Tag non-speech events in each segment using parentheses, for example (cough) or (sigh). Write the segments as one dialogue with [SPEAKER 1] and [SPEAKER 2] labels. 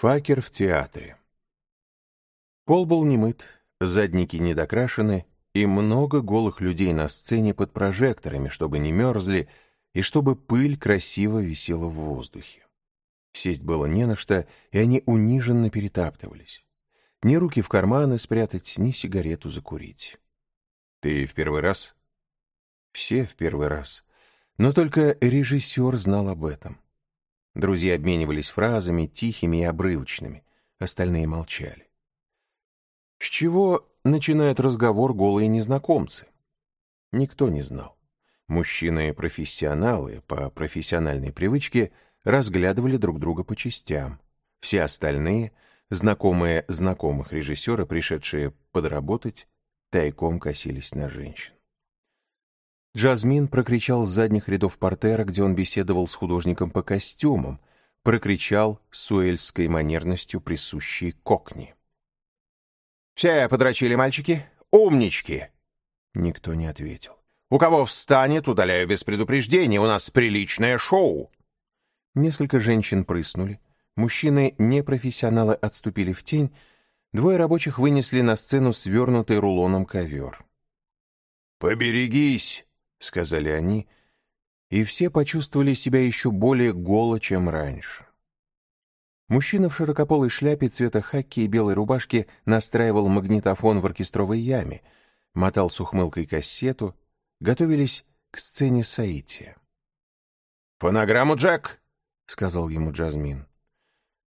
[SPEAKER 1] Факер в театре. Пол был не мыт, задники не докрашены, и много голых людей на сцене под прожекторами, чтобы не мерзли, и чтобы пыль красиво висела в воздухе. Сесть было не на что, и они униженно перетаптывались. Ни руки в карманы спрятать, ни сигарету закурить. «Ты в первый раз?» Все в первый раз. Но только режиссер знал об этом. Друзья обменивались фразами, тихими и обрывочными. Остальные молчали. С чего начинают разговор голые незнакомцы? Никто не знал. Мужчины-профессионалы по профессиональной привычке разглядывали друг друга по частям. Все остальные, знакомые знакомых режиссера, пришедшие подработать, тайком косились на женщин. Джазмин прокричал с задних рядов портера, где он беседовал с художником по костюмам, прокричал с уэльской манерностью, присущей кокни. «Все подрочили, мальчики? Умнички!» Никто не ответил. «У кого встанет, удаляю без предупреждения, у нас приличное шоу!» Несколько женщин прыснули, мужчины-непрофессионалы отступили в тень, двое рабочих вынесли на сцену свернутый рулоном ковер. «Поберегись!» — сказали они, и все почувствовали себя еще более голо, чем раньше. Мужчина в широкополой шляпе цвета хаки и белой рубашке настраивал магнитофон в оркестровой яме, мотал с ухмылкой кассету, готовились к сцене Саития. «Фонограмму, Джек!» — сказал ему Джазмин.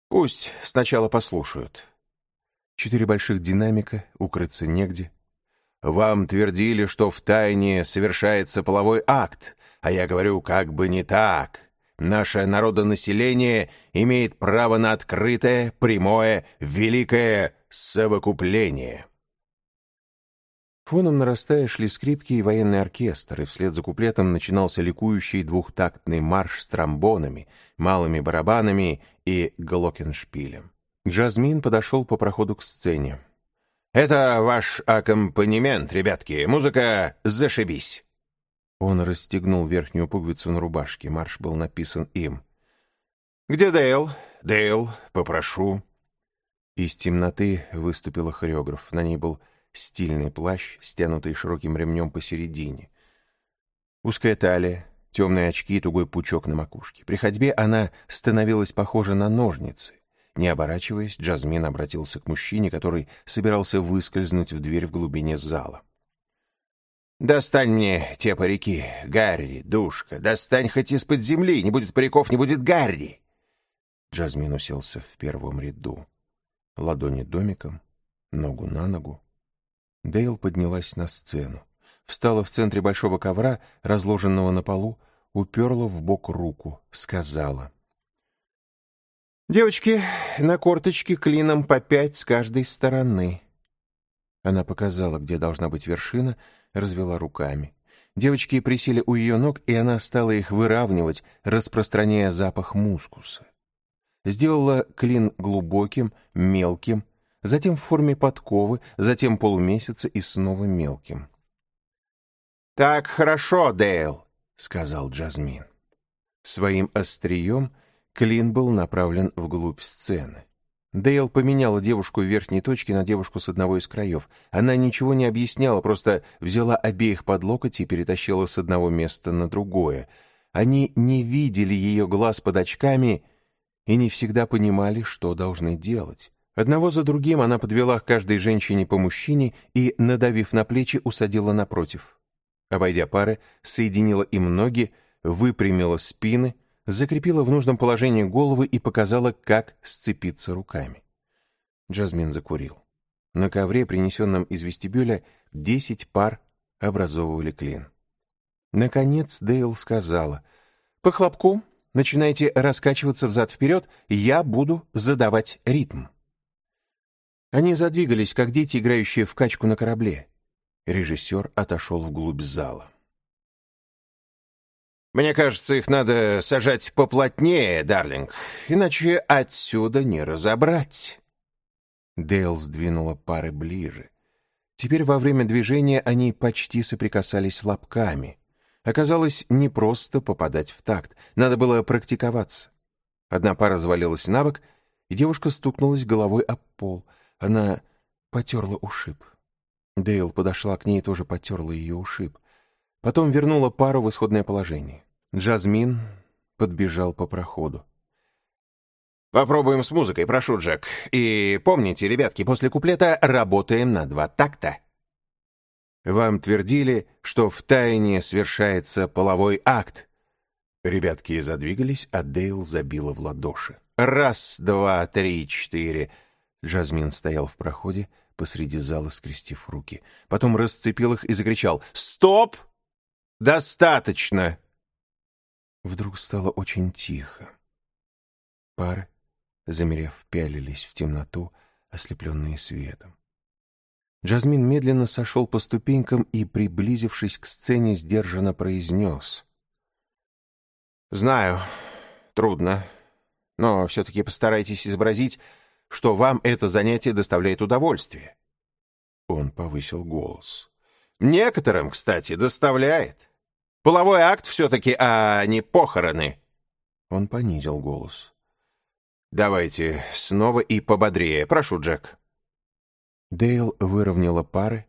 [SPEAKER 1] «Пусть сначала послушают». Четыре больших динамика, укрыться негде. Вам твердили, что в тайне совершается половой акт, а я говорю, как бы не так. Наше народонаселение имеет право на открытое, прямое, великое совокупление. Фоном нарастая шли скрипки и военный оркестр, и вслед за куплетом начинался ликующий двухтактный марш с тромбонами, малыми барабанами и глокеншпилем. Джазмин подошел по проходу к сцене. «Это ваш аккомпанемент, ребятки. Музыка «Зашибись». Он расстегнул верхнюю пуговицу на рубашке. Марш был написан им. «Где Дейл? Дейл, попрошу». Из темноты выступила хореограф. На ней был стильный плащ, стянутый широким ремнем посередине. Узкая талия, темные очки и тугой пучок на макушке. При ходьбе она становилась похожа на ножницы. Не оборачиваясь, Джазмин обратился к мужчине, который собирался выскользнуть в дверь в глубине зала. «Достань мне те парики, Гарри, душка, достань хоть из-под земли, не будет париков, не будет Гарри!» Джазмин уселся в первом ряду. Ладони домиком, ногу на ногу. Дейл поднялась на сцену. Встала в центре большого ковра, разложенного на полу, уперла в бок руку, сказала. «Девочки, на корточке клином по пять с каждой стороны». Она показала, где должна быть вершина, развела руками. Девочки присели у ее ног, и она стала их выравнивать, распространяя запах мускуса. Сделала клин глубоким, мелким, затем в форме подковы, затем полумесяца и снова мелким. «Так хорошо, Дейл», — сказал Джазмин. Своим острием — Клин был направлен вглубь сцены. Дейл поменяла девушку в верхней точке на девушку с одного из краев. Она ничего не объясняла, просто взяла обеих под локоть и перетащила с одного места на другое. Они не видели ее глаз под очками и не всегда понимали, что должны делать. Одного за другим она подвела к каждой женщине по мужчине и, надавив на плечи, усадила напротив. Обойдя пары, соединила им ноги, выпрямила спины — закрепила в нужном положении головы и показала, как сцепиться руками. Джазмин закурил. На ковре, принесенном из вестибюля, десять пар образовывали клин. Наконец Дейл сказала, «По хлопку начинайте раскачиваться взад-вперед, я буду задавать ритм». Они задвигались, как дети, играющие в качку на корабле. Режиссер отошел вглубь зала. Мне кажется, их надо сажать поплотнее, Дарлинг, иначе отсюда не разобрать. Дейл сдвинула пары ближе. Теперь во время движения они почти соприкасались лобками. Оказалось, не просто попадать в такт, надо было практиковаться. Одна пара завалилась на бок, и девушка стукнулась головой об пол. Она потерла ушиб. Дейл подошла к ней и тоже потерла ее ушиб. Потом вернула пару в исходное положение. Джазмин подбежал по проходу.
[SPEAKER 2] «Попробуем с музыкой, прошу, Джек. И помните, ребятки, после куплета работаем на два такта».
[SPEAKER 1] «Вам твердили, что в тайне совершается половой акт». Ребятки задвигались, а Дейл забила в ладоши. «Раз, два, три, четыре». Джазмин стоял в проходе посреди зала, скрестив руки. Потом расцепил их и закричал «Стоп! Достаточно!» Вдруг стало очень тихо. Пары, замерев, пялились в темноту, ослепленные светом. Джазмин медленно сошел по ступенькам и, приблизившись к сцене, сдержанно произнес.
[SPEAKER 2] «Знаю, трудно, но все-таки постарайтесь изобразить, что вам это занятие доставляет удовольствие».
[SPEAKER 1] Он повысил голос.
[SPEAKER 2] «Некоторым, кстати, доставляет. Половой акт все-таки, а не похороны.
[SPEAKER 1] Он понизил голос.
[SPEAKER 2] Давайте снова и пободрее. Прошу, Джек.
[SPEAKER 1] Дейл выровняла пары,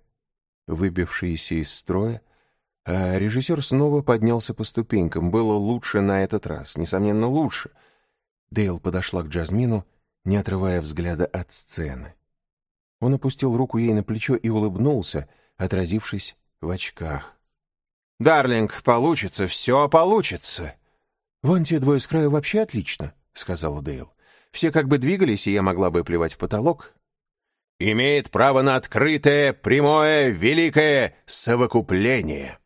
[SPEAKER 1] выбившиеся из строя, а режиссер снова поднялся по ступенькам. Было лучше на этот раз, несомненно, лучше. Дейл подошла к Джазмину, не отрывая взгляда от сцены. Он опустил руку ей на плечо и улыбнулся, отразившись в очках.
[SPEAKER 2] «Дарлинг, получится, все получится».
[SPEAKER 1] «Вон те двое с краю вообще отлично», — сказала Дейл. «Все как бы двигались, и я могла бы плевать в потолок».
[SPEAKER 2] «Имеет право на открытое, прямое, великое совокупление».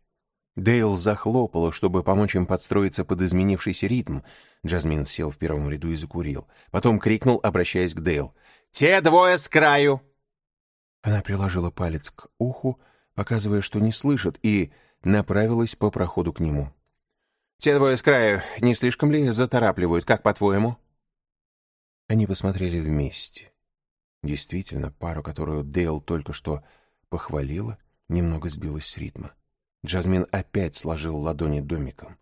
[SPEAKER 1] Дейл захлопала, чтобы помочь им подстроиться под изменившийся ритм. Джазмин сел в первом ряду и закурил. Потом крикнул, обращаясь к Дейл.
[SPEAKER 2] «Те двое с краю!»
[SPEAKER 1] Она приложила палец к уху, показывая, что не слышит, и направилась по проходу к нему.
[SPEAKER 2] «Те двое с краю не слишком ли заторапливают, как по-твоему?»
[SPEAKER 1] Они посмотрели вместе. Действительно, пару, которую Дейл только что похвалила, немного сбилась с ритма. Джазмин опять сложил ладони домиком.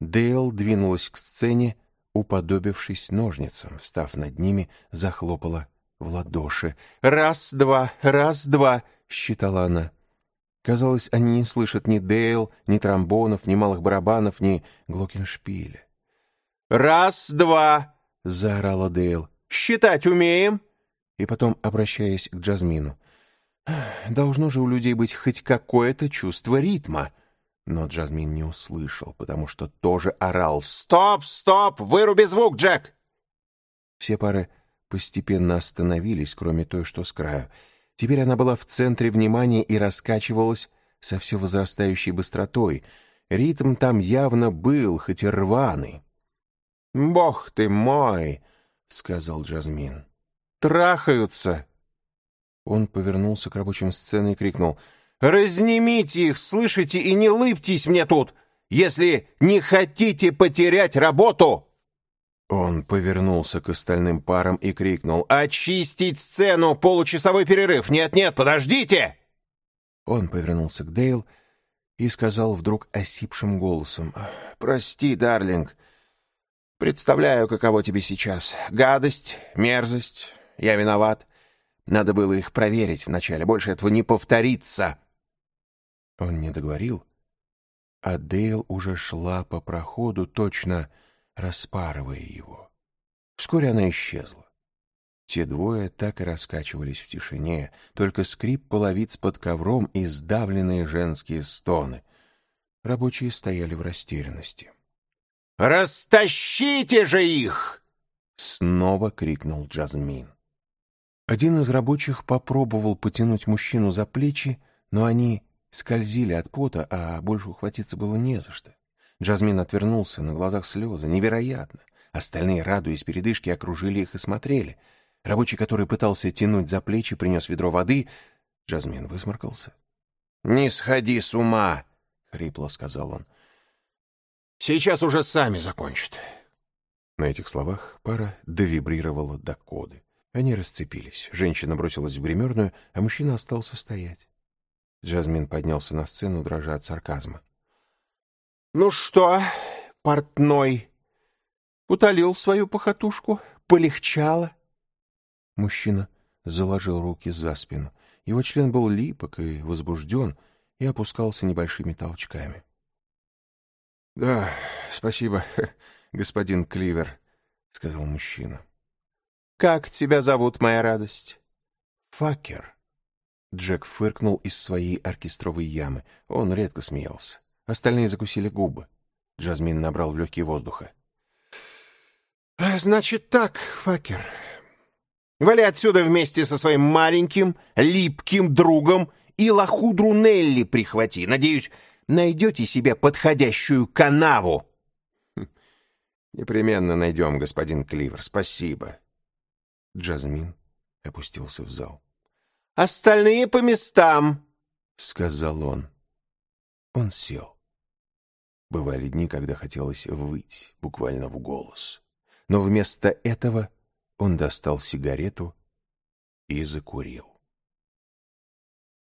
[SPEAKER 1] Дейл двинулась к сцене, уподобившись ножницам, встав над ними, захлопала в ладоши. «Раз, два, раз, два!» — считала она. Казалось, они не слышат ни Дейл, ни тромбонов, ни малых барабанов, ни глокеншпиля.
[SPEAKER 2] «Раз, два!»
[SPEAKER 1] — заорала Дейл.
[SPEAKER 2] «Считать умеем?»
[SPEAKER 1] И потом, обращаясь к Джазмину. «Должно же у людей быть хоть какое-то чувство ритма». Но Джазмин не услышал, потому что тоже орал
[SPEAKER 2] «Стоп, стоп! Выруби звук, Джек!»
[SPEAKER 1] Все пары постепенно остановились, кроме той, что с краю — Теперь она была в центре внимания и раскачивалась со все возрастающей быстротой. Ритм там явно был, хоть и рваный.
[SPEAKER 2] «Бог ты мой!» — сказал Джазмин. «Трахаются!»
[SPEAKER 1] Он повернулся к рабочим сцены и крикнул.
[SPEAKER 2] «Разнимите их, слышите, и не лыбтесь мне тут, если не хотите потерять работу!»
[SPEAKER 1] Он повернулся к остальным парам и крикнул
[SPEAKER 2] «Очистить сцену! Получасовой перерыв! Нет-нет, подождите!»
[SPEAKER 1] Он повернулся к Дейл и сказал вдруг осипшим голосом «Прости, Дарлинг, представляю, каково тебе сейчас. Гадость, мерзость, я виноват. Надо было их проверить вначале, больше этого не повторится». Он не договорил, а Дейл уже шла по проходу точно распарывая его. Вскоре она исчезла. Те двое так и раскачивались в тишине, только скрип половиц под ковром и сдавленные женские стоны. Рабочие стояли в растерянности.
[SPEAKER 2] «Растащите же их!»
[SPEAKER 1] — снова крикнул Джазмин. Один из рабочих попробовал потянуть мужчину за плечи, но они скользили от пота, а больше ухватиться было не за что. Джазмин отвернулся, на глазах слезы. Невероятно. Остальные, радуясь передышке, окружили их и смотрели. Рабочий, который пытался тянуть за плечи, принес ведро воды. Джазмин высморкался.
[SPEAKER 2] «Не сходи с ума!» — хрипло сказал он. «Сейчас уже сами закончат».
[SPEAKER 1] На этих словах пара довибрировала до коды. Они расцепились. Женщина бросилась в гримерную, а мужчина остался стоять. Джазмин поднялся на сцену, дрожа от сарказма.
[SPEAKER 2] Ну что, портной, утолил свою похотушку? Полегчало?
[SPEAKER 1] Мужчина заложил руки за спину. Его член был липок и возбужден, и опускался небольшими толчками. — Да, спасибо, (laughs) господин Кливер, — сказал мужчина.
[SPEAKER 2] — Как тебя зовут, моя радость?
[SPEAKER 1] — Факер. Джек фыркнул из своей оркестровой ямы. Он редко смеялся. Остальные закусили губы. Джазмин набрал в легкие воздуха.
[SPEAKER 2] — Значит так, Факер. Вали отсюда вместе со своим маленьким, липким другом и лохудру Нелли прихвати. Надеюсь, найдете себе подходящую канаву.
[SPEAKER 1] — Непременно найдем, господин Кливер. Спасибо. Джазмин опустился в зал.
[SPEAKER 2] — Остальные по местам, —
[SPEAKER 1] сказал он. Он сел. Бывали дни, когда хотелось выть, буквально в голос. Но вместо этого он достал сигарету и закурил.